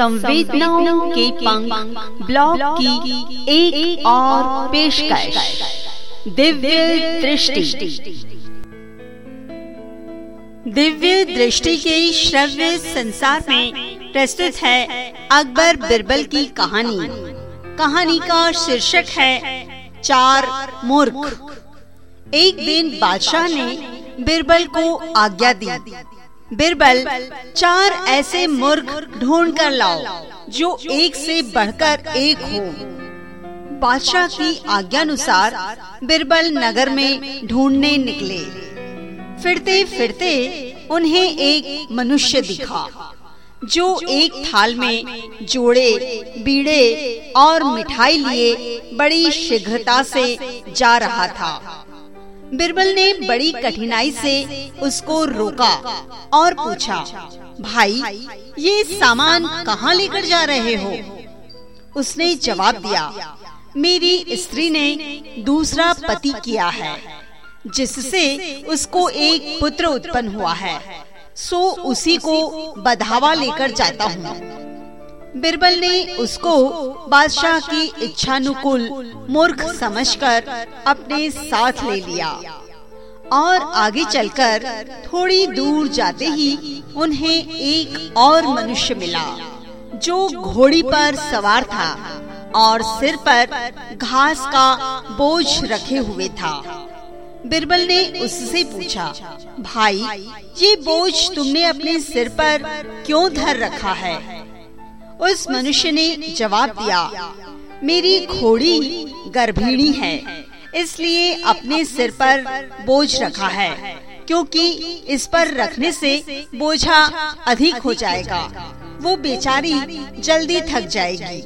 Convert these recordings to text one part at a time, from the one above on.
संवेदनाओं के पंख ब्लॉग की एक, एक और पेशकश। दिव्य दृष्टि। दिव्य दृष्टि के श्रव्य संसार में प्रस्तुत है अकबर बिरबल की कहानी। कहानी का शीर्षक है चार मूर्ख। एक दिन बादशाह ने बिरबल को आज्ञा दी। बिरबल, चार ऐसे मूर्ख ढूंढ कर लाओ, जो एक से बढ़कर एक हो। बादशाह की आज्ञानुसार बिरबल नगर में ढूँढने निकले। फिरते फिरते उन्हें एक मनुष्य दिखा, जो एक थाल में जोड़े, बीड़े और मिठाई लिए बड़ी शीघ्रता से जा रहा था। बिरबल ने बड़ी कठिनाई से उसको रोका और पूछा, भाई, ये सामान कहाँ लेकर जा रहे हो? उसने जवाब दिया, मेरी स्त्री ने दूसरा पति किया है, जिससे उसको एक पुत्र उत्पन्न हुआ है, सो उसी को बधावा लेकर जाता हूँ। बिरबल ने उसको बादशाह की इच्छानुकूल मूर्ख समझकर अपने साथ ले लिया। और आगे चलकर थोड़ी दूर जाते ही उन्हें एक और मनुष्य मिला, जो घोड़ी पर सवार था और सिर पर घास का बोझ रखे हुए था। बिरबल ने उससे पूछा, भाई, ये बोझ तुमने अपने सिर पर क्यों धर रखा है? उस मनुष्य ने जवाब दिया, मेरी घोड़ी गर्भिणी है, इसलिए अपने सिर पर बोझ रखा है, क्योंकि इस पर रखने से बोझा अधिक हो जाएगा, वो बेचारी जल्दी थक जाएगी।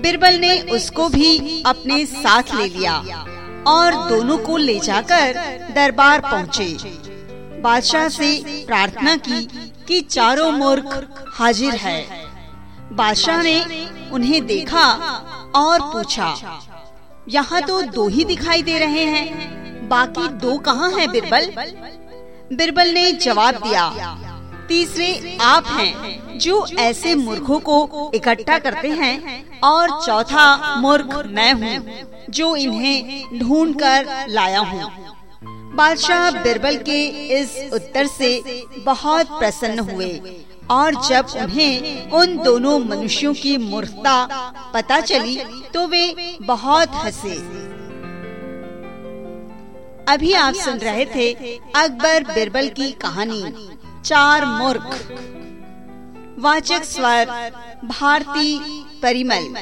बिरबल ने उसको भी अपने साथ ले लिया और दोनों को ले जाकर दरबार पहुँचे। बादशाह से प्रार्थना की कि चारों मूर्ख हाजिर है। बादशाह ने उन्हें देखा और पूछा, यहाँ तो दो ही दिखाई दे रहे हैं, बाकी दो कहाँ हैं बिरबल? बिरबल ने जवाब दिया, तीसरे आप हैं जो ऐसे मूर्खों को इकट्ठा करते हैं और चौथा मूर्ख मैं हूँ, जो इन्हें ढूंढ कर लाया हूँ। बादशाह बिरबल के इस उत्तर से बहुत प्रसन्न हुए और जब उन्हें उन दोनों मनुष्यों की मूर्खता पता चली तो वे बहुत हंसे। अभी आप सुन रहे थे अकबर बिरबल की कहानी, चार मूर्ख। वाचक स्वर, भारती परिमल।